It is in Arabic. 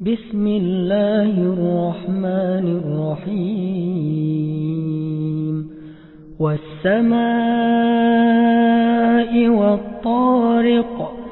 بسم الله الرحمن الرحيم. والسماء والطارق